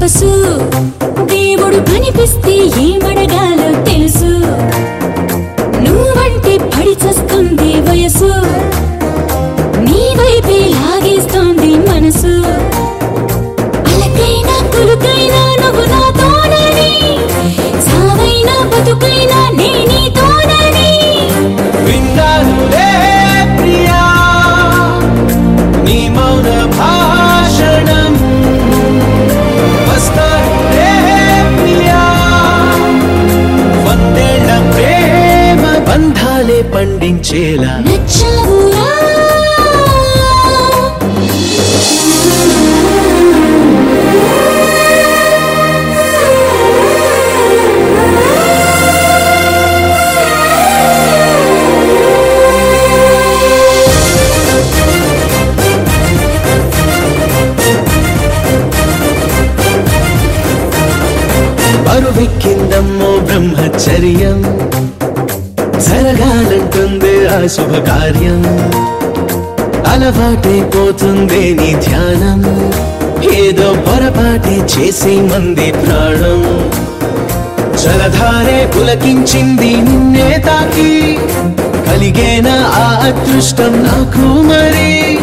తపస్సు దేవుడు కనిపిస్తే ఏమడగాలి? పండించేలా. నచ్చావురా బరువెక్కిందమ్మో బ్రహ్మచర్యం. జరగాలంటుంది ఆ శుభకార్యం. అలవాటైపోతుంది నీ ధ్యానం. ఏదో పొరపాటే చేసి మంది ప్రాణం. జలధారే పులకించింది నిన్నే తాకి. కలిగేనా ఆ అదృష్టం నాకు మరి?